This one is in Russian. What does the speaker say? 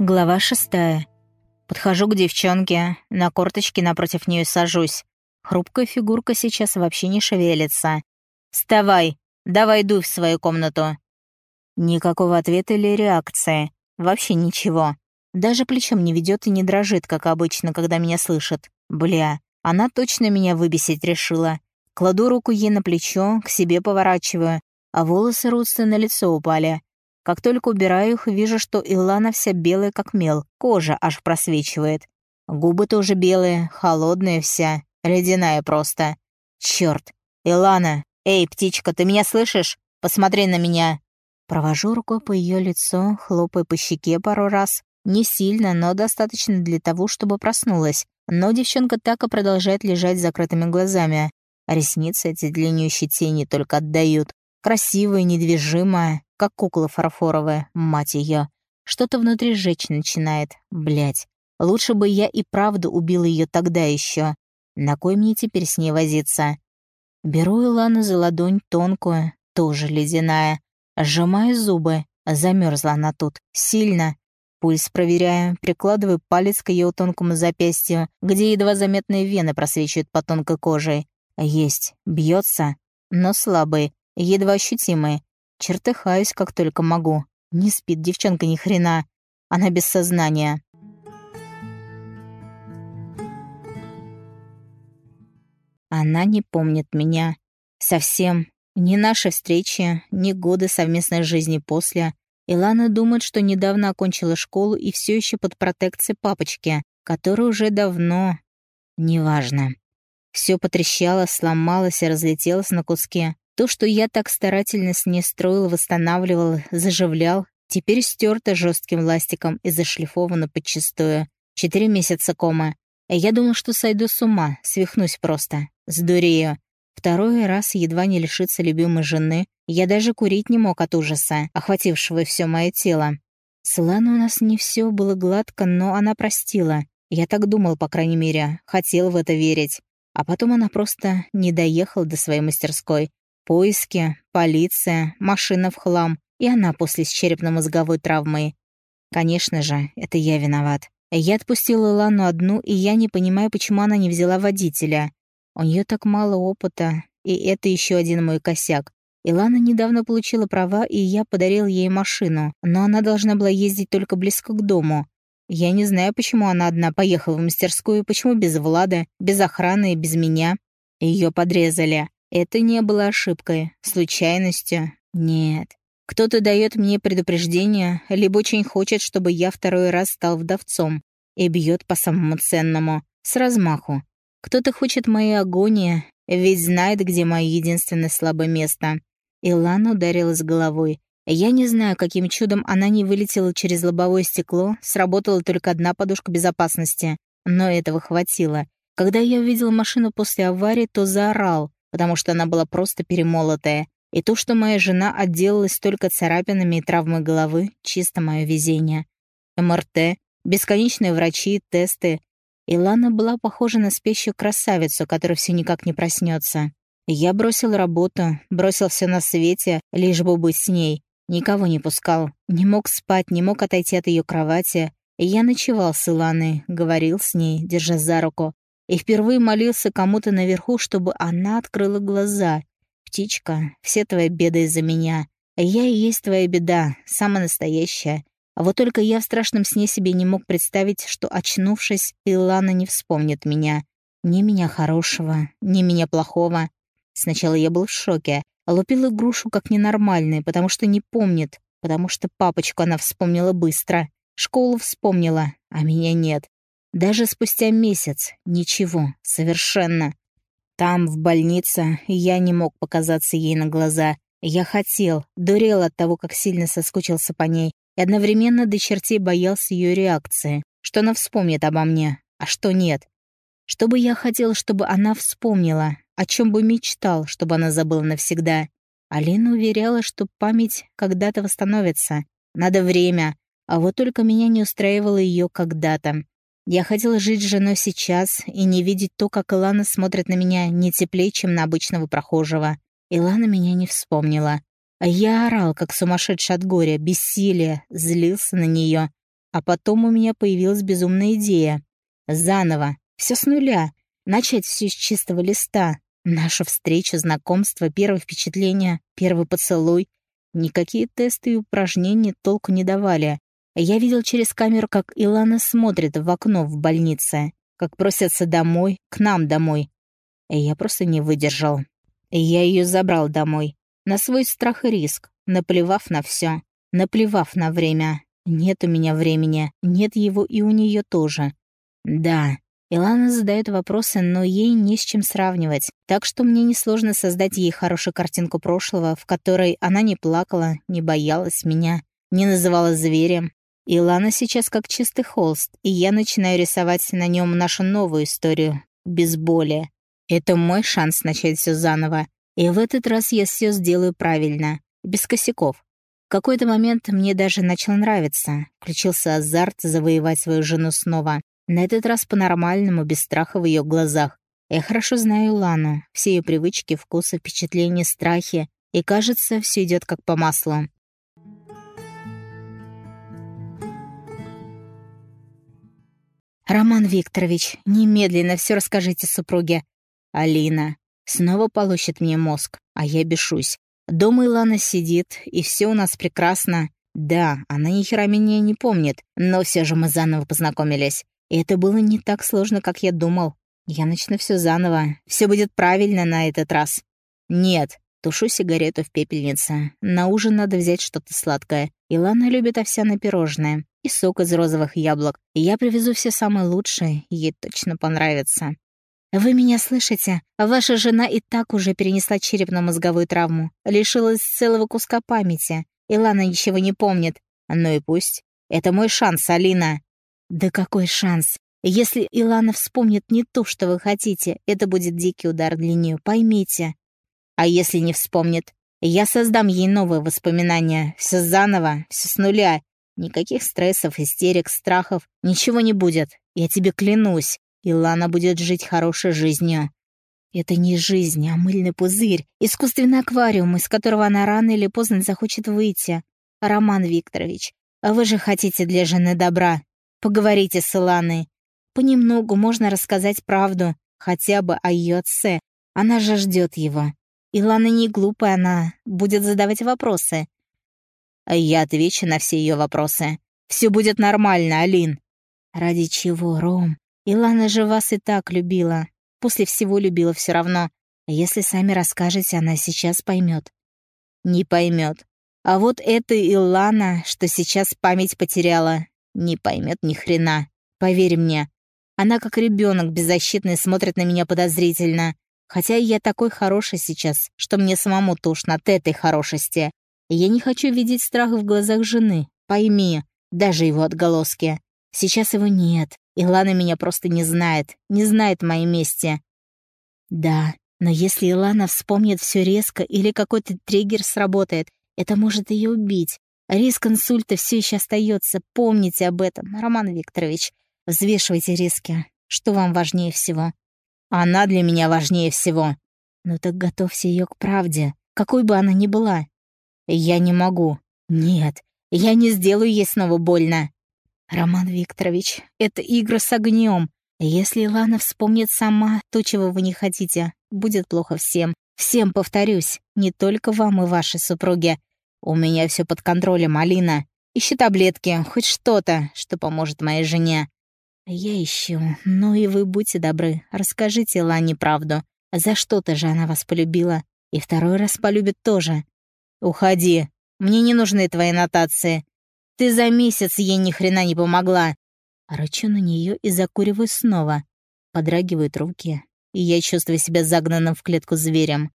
Глава шестая. Подхожу к девчонке, на корточки напротив нее сажусь. Хрупкая фигурка сейчас вообще не шевелится. «Вставай! Давай дуй в свою комнату!» Никакого ответа или реакции. Вообще ничего. Даже плечом не ведет и не дрожит, как обычно, когда меня слышит. Бля, она точно меня выбесить решила. Кладу руку ей на плечо, к себе поворачиваю, а волосы Русы на лицо упали. Как только убираю их, вижу, что Илана вся белая, как мел, кожа аж просвечивает. Губы тоже белые, холодные вся, ледяная просто. Черт, Илана, эй, птичка, ты меня слышишь? Посмотри на меня. Провожу рукой по ее лицу, хлопая по щеке пару раз. Не сильно, но достаточно для того, чтобы проснулась. Но девчонка так и продолжает лежать с закрытыми глазами. Ресницы эти длиннющие тени только отдают. Красивая, недвижимая, как кукла фарфоровая, мать ее. Что-то внутри жечь начинает, блять. Лучше бы я и правда убила ее тогда еще. На кой мне теперь с ней возиться? Беру Илану за ладонь тонкую, тоже ледяная. Сжимаю зубы, замерзла она тут, сильно. Пульс проверяю, прикладываю палец к ее тонкому запястью, где едва заметные вены просвечивают по тонкой коже. Есть, бьется, но слабый, едва ощутимый. Чертыхаюсь, как только могу. Не спит девчонка ни хрена. Она без сознания. Она не помнит меня. Совсем. Ни наши встречи, ни годы совместной жизни после. Илана думает, что недавно окончила школу и все еще под протекцией папочки, который уже давно... Неважно. Все потрещало, сломалось и разлетелось на куски. То, что я так старательно с ней строил, восстанавливал, заживлял, теперь стерто жестким ластиком и зашлифовано подчистую. Четыре месяца комы. Я думал, что сойду с ума, свихнусь просто. Сдурею. Второй раз едва не лишиться любимой жены. Я даже курить не мог от ужаса, охватившего все мое тело. С Ланой у нас не все было гладко, но она простила. Я так думал, по крайней мере, хотел в это верить. А потом она просто не доехала до своей мастерской, Поиски, полиция, машина в хлам, и она после с черепно-мозговой травмой. Конечно же, это я виноват. Я отпустила Лану одну, и я не понимаю, почему она не взяла водителя. У нее так мало опыта, и это еще один мой косяк. Илана недавно получила права, и я подарил ей машину, но она должна была ездить только близко к дому. Я не знаю, почему она одна поехала в мастерскую, почему без Влада, без охраны и без меня. Ее подрезали. Это не было ошибкой, случайностью. Нет. Кто-то дает мне предупреждение, либо очень хочет, чтобы я второй раз стал вдовцом и бьет по самому ценному, с размаху. Кто-то хочет моей агонии, ведь знает, где мое единственное слабое место. Илана ударилась головой. Я не знаю, каким чудом она не вылетела через лобовое стекло, сработала только одна подушка безопасности, но этого хватило. Когда я увидел машину после аварии, то заорал потому что она была просто перемолотая. И то, что моя жена отделалась только царапинами и травмой головы, чисто мое везение. МРТ, бесконечные врачи, тесты. Илана была похожа на спящую красавицу, которая все никак не проснется. Я бросил работу, бросил все на свете, лишь бы быть с ней. Никого не пускал. Не мог спать, не мог отойти от ее кровати. И я ночевал с Иланой, говорил с ней, держа за руку и впервые молился кому-то наверху, чтобы она открыла глаза. «Птичка, все твои беды из-за меня. Я и есть твоя беда, самая настоящая. А вот только я в страшном сне себе не мог представить, что, очнувшись, Илана не вспомнит меня. Ни меня хорошего, ни меня плохого. Сначала я был в шоке, лупил игрушу как ненормальный, потому что не помнит, потому что папочку она вспомнила быстро. Школу вспомнила, а меня нет. Даже спустя месяц ничего, совершенно. Там, в больнице, я не мог показаться ей на глаза. Я хотел, дурел от того, как сильно соскучился по ней, и одновременно до чертей боялся ее реакции, что она вспомнит обо мне, а что нет. Что бы я хотел, чтобы она вспомнила, о чем бы мечтал, чтобы она забыла навсегда. Алина уверяла, что память когда-то восстановится. Надо время, а вот только меня не устраивало ее когда-то. Я хотела жить с женой сейчас и не видеть то, как Илана смотрит на меня не теплее, чем на обычного прохожего. Илана меня не вспомнила. А я орал, как сумасшедший от горя, бессилия, злился на нее. А потом у меня появилась безумная идея. Заново, все с нуля, начать все с чистого листа. Наша встреча, знакомство, первое впечатление, первый поцелуй. Никакие тесты и упражнения толку не давали. Я видел через камеру, как Илана смотрит в окно в больнице, как просятся домой, к нам домой. Я просто не выдержал. Я ее забрал домой. На свой страх и риск, наплевав на все, наплевав на время. Нет у меня времени, нет его и у нее тоже. Да, Илана задает вопросы, но ей не с чем сравнивать, так что мне несложно создать ей хорошую картинку прошлого, в которой она не плакала, не боялась меня, не называла зверем. Илана сейчас как чистый холст, и я начинаю рисовать на нем нашу новую историю, без боли. Это мой шанс начать все заново, и в этот раз я все сделаю правильно, без косяков. В какой-то момент мне даже начал нравиться, включился азарт завоевать свою жену снова. На этот раз по-нормальному, без страха в ее глазах. Я хорошо знаю Лану, все ее привычки, вкусы, впечатления, страхи. И кажется, все идет как по маслу. «Роман Викторович, немедленно все расскажите супруге». «Алина». Снова получит мне мозг, а я бешусь. Дома Илана сидит, и все у нас прекрасно. Да, она ни хера меня не помнит, но все же мы заново познакомились. И это было не так сложно, как я думал. Я начну все заново. Все будет правильно на этот раз. Нет, тушу сигарету в пепельнице. На ужин надо взять что-то сладкое. Илана любит овсяное пирожное и сок из розовых яблок. Я привезу все самые лучшие, ей точно понравится. «Вы меня слышите? Ваша жена и так уже перенесла черепно-мозговую травму. Лишилась целого куска памяти. Илана ничего не помнит. Ну и пусть. Это мой шанс, Алина. Да какой шанс? Если Илана вспомнит не то, что вы хотите, это будет дикий удар для нее, поймите. А если не вспомнит? Я создам ей новые воспоминания. Все заново, все с нуля. Никаких стрессов, истерик, страхов. Ничего не будет. Я тебе клянусь. Илана будет жить хорошей жизнью. Это не жизнь, а мыльный пузырь, искусственный аквариум, из которого она рано или поздно захочет выйти. Роман Викторович, а вы же хотите для жены добра. Поговорите с Иланой. Понемногу можно рассказать правду, хотя бы о ее отце. Она же ждет его. Илана не глупая, она будет задавать вопросы. Я отвечу на все ее вопросы. Все будет нормально, Алин. Ради чего, Ром? Илана же вас и так любила. После всего любила все равно. Если сами расскажете, она сейчас поймет. Не поймет. А вот эта Илана, что сейчас память потеряла, не поймет ни хрена. Поверь мне. Она как ребенок беззащитный смотрит на меня подозрительно. Хотя я такой хороший сейчас, что мне самому тошно от этой хорошести. Я не хочу видеть страх в глазах жены. Пойми, даже его отголоски. Сейчас его нет. И Илана меня просто не знает. Не знает моей мести. Да, но если Илана вспомнит все резко или какой-то триггер сработает, это может ее убить. Риск инсульта все еще остается. Помните об этом, Роман Викторович. Взвешивайте риски. Что вам важнее всего? Она для меня важнее всего. Ну так готовься ее к правде, какой бы она ни была. Я не могу. Нет, я не сделаю ей снова больно. Роман Викторович, это игры с огнем. Если Лана вспомнит сама то, чего вы не хотите, будет плохо всем. Всем повторюсь, не только вам и вашей супруге. «У меня все под контролем, Алина. Ищи таблетки, хоть что-то, что поможет моей жене». «Я ищу. Ну и вы будьте добры, расскажите Лане правду. За что-то же она вас полюбила. И второй раз полюбит тоже. Уходи. Мне не нужны твои нотации. Ты за месяц ей ни хрена не помогла». Рычу на нее и закуриваю снова. Подрагивают руки, и я чувствую себя загнанным в клетку зверем.